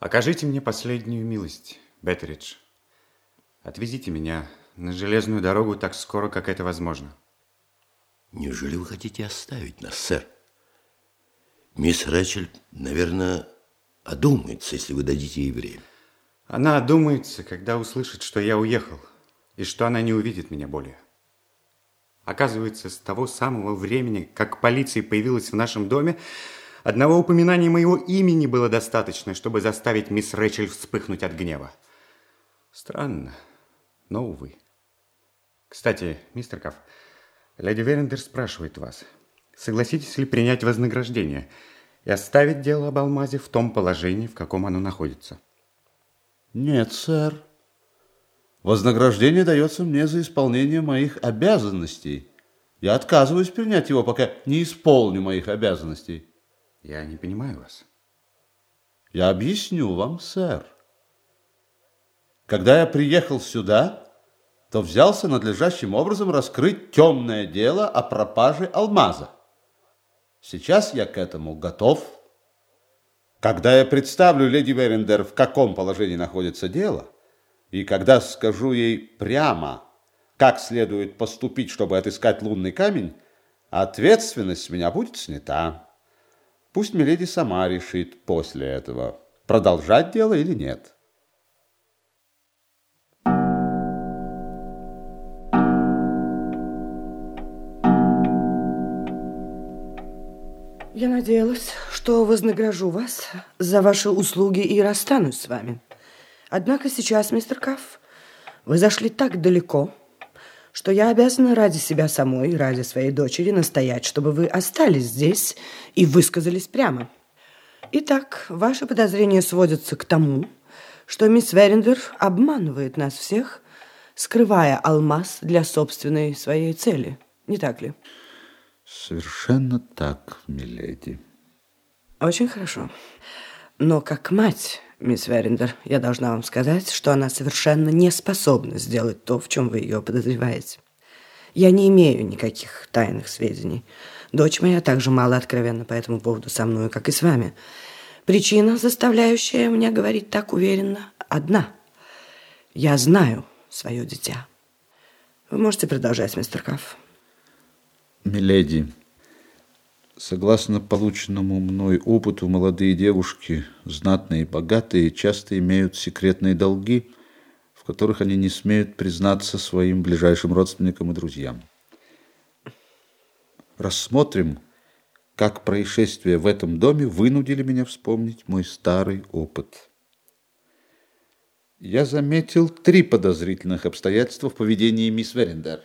Окажите мне последнюю милость, Беттеридж. Отвезите меня на железную дорогу так скоро, как это возможно. Неужели вы хотите оставить нас, сэр? Мисс Рэчель, наверное, одумается, если вы дадите ей время. Она одумается, когда услышит, что я уехал, и что она не увидит меня более. Оказывается, с того самого времени, как полиция появилась в нашем доме, одного упоминания моего имени было достаточно, чтобы заставить мисс Рэчель вспыхнуть от гнева. Странно, но увы. Кстати, мистер Кафф, леди Верендер спрашивает вас, согласитесь ли принять вознаграждение и оставить дело об алмазе в том положении, в каком оно находится? Нет, сэр. Вознаграждение дается мне за исполнение моих обязанностей. Я отказываюсь принять его, пока не исполню моих обязанностей. Я не понимаю вас. Я объясню вам, сэр. Когда я приехал сюда, то взялся надлежащим образом раскрыть темное дело о пропаже алмаза. Сейчас я к этому готов. Когда я представлю леди Верендер, в каком положении находится дело, и когда скажу ей прямо, как следует поступить, чтобы отыскать лунный камень, ответственность с меня будет снята. Пусть Миледи сама решит после этого, продолжать дело или нет. Я надеялась, что вознагражу вас за ваши услуги и расстанусь с вами. Однако сейчас, мистер Кафф, вы зашли так далеко, что я обязана ради себя самой и ради своей дочери настоять, чтобы вы остались здесь и высказались прямо. Итак, ваши подозрения сводятся к тому, что мисс Верендер обманывает нас всех, скрывая алмаз для собственной своей цели. Не так ли? Совершенно так, миледи. Очень хорошо. Но как мать, мисс Верендер, я должна вам сказать, что она совершенно не способна сделать то, в чем вы ее подозреваете. Я не имею никаких тайных сведений. Дочь моя также мало откровенна по этому поводу со мной, как и с вами. Причина, заставляющая меня говорить так уверенно, одна. Я знаю свое дитя. Вы можете продолжать, мистер Кафф. Миледи, согласно полученному мной опыту, молодые девушки, знатные и богатые, часто имеют секретные долги, в которых они не смеют признаться своим ближайшим родственникам и друзьям. Рассмотрим, как происшествия в этом доме вынудили меня вспомнить мой старый опыт. Я заметил три подозрительных обстоятельства в поведении мисс Верендер.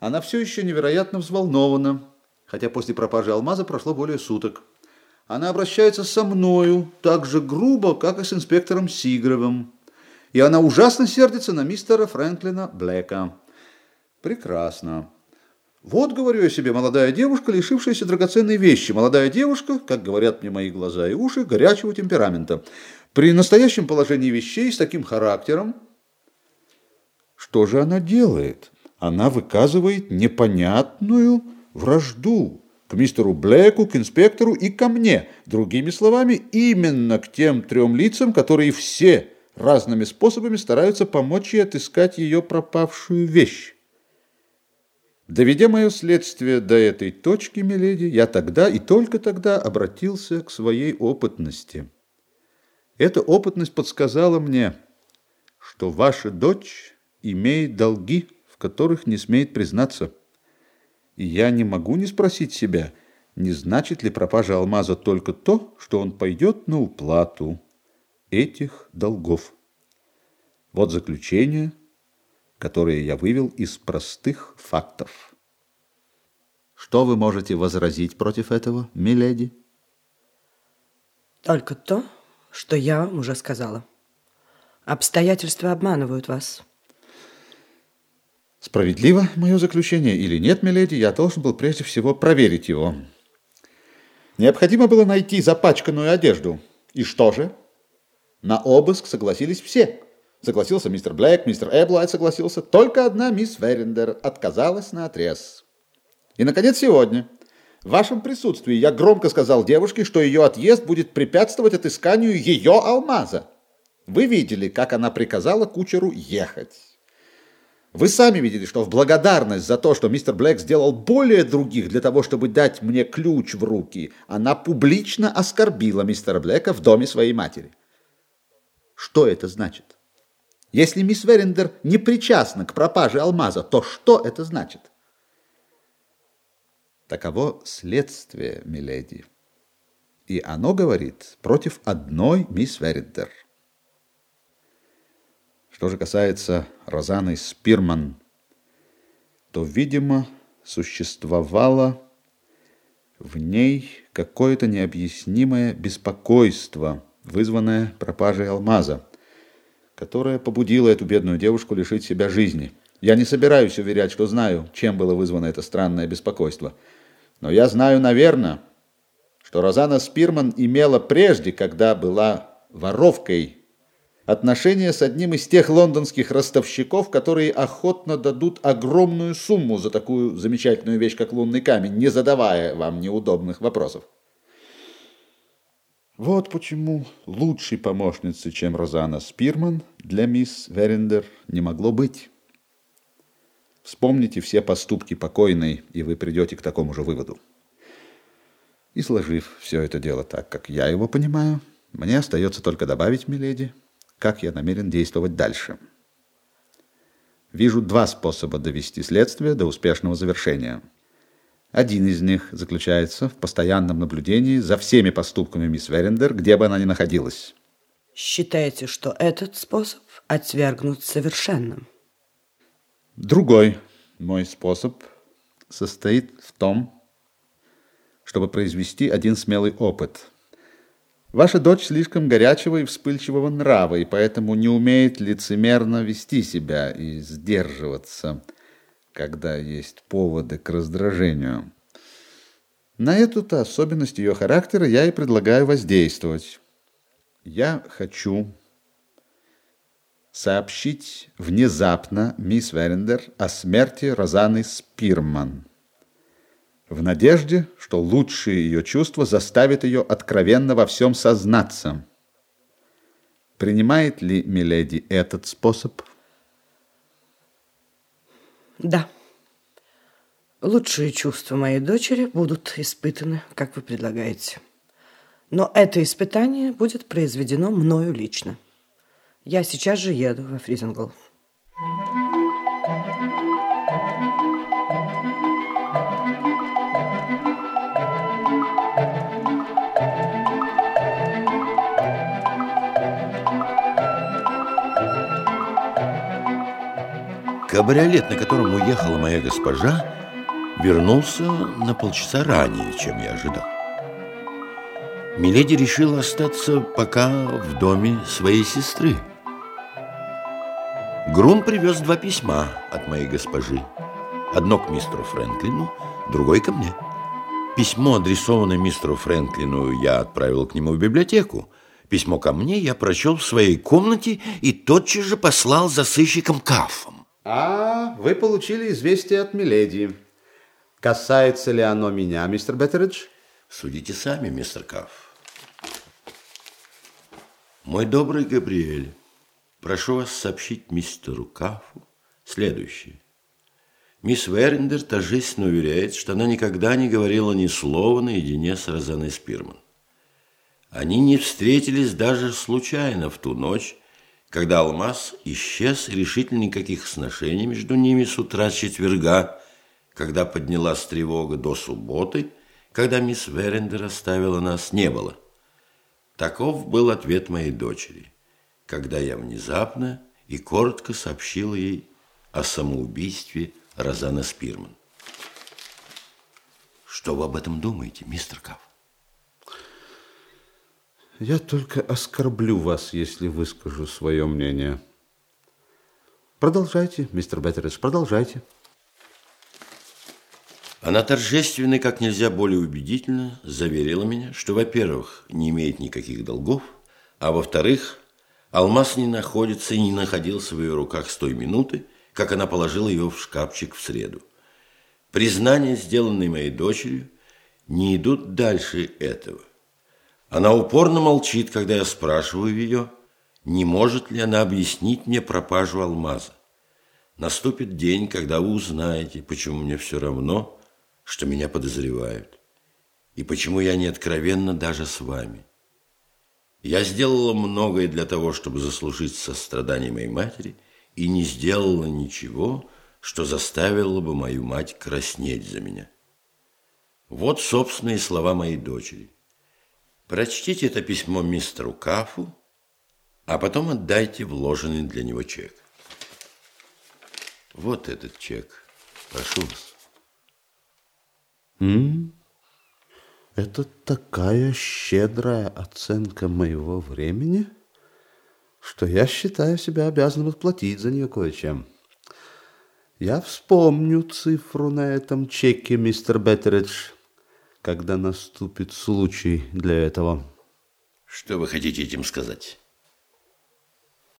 Она все еще невероятно взволнована, хотя после пропажи алмаза прошло более суток. Она обращается со мною так же грубо, как и с инспектором Сигровым. И она ужасно сердится на мистера Фрэнклина Блэка. Прекрасно. Вот, говорю я себе, молодая девушка, лишившаяся драгоценной вещи. Молодая девушка, как говорят мне мои глаза и уши, горячего темперамента. При настоящем положении вещей с таким характером... Что же она делает? она выказывает непонятную вражду к мистеру Блэку, к инспектору и ко мне. Другими словами, именно к тем трем лицам, которые все разными способами стараются помочь ей отыскать ее пропавшую вещь. Доведя мое следствие до этой точки, миледи, я тогда и только тогда обратился к своей опытности. Эта опытность подсказала мне, что ваша дочь имеет долги которых не смеет признаться. Я не могу не спросить себя, не значит ли пропажа алмаза только то, что он пойдет на уплату этих долгов. Вот заключение, которое я вывел из простых фактов. Что вы можете возразить против этого, миледи? Только то, что я уже сказала. Обстоятельства обманывают вас. Справедливо мое заключение или нет, миледи, я должен был прежде всего проверить его. Необходимо было найти запачканную одежду. И что же? На обыск согласились все. Согласился мистер Блэк, мистер Эблайт согласился. Только одна мисс Верендер отказалась на отрез. И, наконец, сегодня В вашем присутствии я громко сказал девушке, что ее отъезд будет препятствовать отысканию ее алмаза. Вы видели, как она приказала кучеру ехать. Вы сами видели, что в благодарность за то, что мистер Блэк сделал более других для того, чтобы дать мне ключ в руки, она публично оскорбила мистера Блэка в доме своей матери. Что это значит? Если мисс Верендер не причастна к пропаже алмаза, то что это значит? Таково следствие, миледи. И оно говорит против одной мисс Верендер. Что же касается Розаны Спирман, то, видимо, существовало в ней какое-то необъяснимое беспокойство, вызванное пропажей алмаза, которое побудило эту бедную девушку лишить себя жизни. Я не собираюсь уверять, что знаю, чем было вызвано это странное беспокойство. Но я знаю, наверное, что Розана Спирман имела прежде, когда была воровкой отношения с одним из тех лондонских ростовщиков, которые охотно дадут огромную сумму за такую замечательную вещь, как лунный камень, не задавая вам неудобных вопросов. Вот почему лучшей помощницы, чем Розана Спирман, для мисс Верендер не могло быть. Вспомните все поступки покойной, и вы придете к такому же выводу. И сложив все это дело так, как я его понимаю, мне остается только добавить, миледи, как я намерен действовать дальше. Вижу два способа довести следствие до успешного завершения. Один из них заключается в постоянном наблюдении за всеми поступками мисс Верендер, где бы она ни находилась. Считаете, что этот способ отвергнут совершенно? Другой мой способ состоит в том, чтобы произвести один смелый опыт – Ваша дочь слишком горячего и вспыльчивого нрава, и поэтому не умеет лицемерно вести себя и сдерживаться, когда есть поводы к раздражению. На эту-то особенность ее характера я и предлагаю воздействовать. Я хочу сообщить внезапно мисс Верендер о смерти Розаны Спирман в надежде, что лучшие ее чувства заставят ее откровенно во всем сознаться. Принимает ли Миледи этот способ? Да. Лучшие чувства моей дочери будут испытаны, как вы предлагаете. Но это испытание будет произведено мною лично. Я сейчас же еду во Фризингл. Кабриолет, на котором уехала моя госпожа, вернулся на полчаса ранее, чем я ожидал. Миледи решила остаться пока в доме своей сестры. Грум привез два письма от моей госпожи. Одно к мистеру Фрэнклину, другое ко мне. Письмо, адресованное мистеру Фрэнклину, я отправил к нему в библиотеку. Письмо ко мне я прочел в своей комнате и тотчас же послал за сыщиком Кафом. А, вы получили известие от Миледи. Касается ли оно меня, мистер Беттеридж? Судите сами, мистер Каф. Мой добрый Габриэль, прошу вас сообщить мистеру Кафу следующее. Мисс Верендер торжественно уверяет, что она никогда не говорила ни слова наедине с Розаной Спирман. Они не встретились даже случайно в ту ночь, когда алмаз исчез, решительно никаких сношений между ними с утра четверга, когда поднялась тревога до субботы, когда мисс Верендер оставила нас, не было. Таков был ответ моей дочери, когда я внезапно и коротко сообщила ей о самоубийстве Розана Спирман. Что вы об этом думаете, мистер Каф? Я только оскорблю вас, если выскажу свое мнение. Продолжайте, мистер Беттеридж, продолжайте. Она торжественно, как нельзя более убедительно, заверила меня, что, во-первых, не имеет никаких долгов, а во-вторых, алмаз не находится и не находился в ее руках с той минуты, как она положила его в шкафчик в среду. Признание, сделанное моей дочерью, не идут дальше этого. Она упорно молчит, когда я спрашиваю ее, не может ли она объяснить мне пропажу алмаза. Наступит день, когда вы узнаете, почему мне все равно, что меня подозревают, и почему я не откровенна даже с вами. Я сделала многое для того, чтобы заслужить сострадание моей матери, и не сделала ничего, что заставило бы мою мать краснеть за меня. Вот собственные слова моей дочери. Прочтите это письмо мистеру Кафу, а потом отдайте вложенный для него чек. Вот этот чек. Прошу вас. М? Это такая щедрая оценка моего времени, что я считаю себя обязанным отплатить за нее кое-чем. Я вспомню цифру на этом чеке, мистер Беттеридж, когда наступит случай для этого. Что вы хотите этим сказать?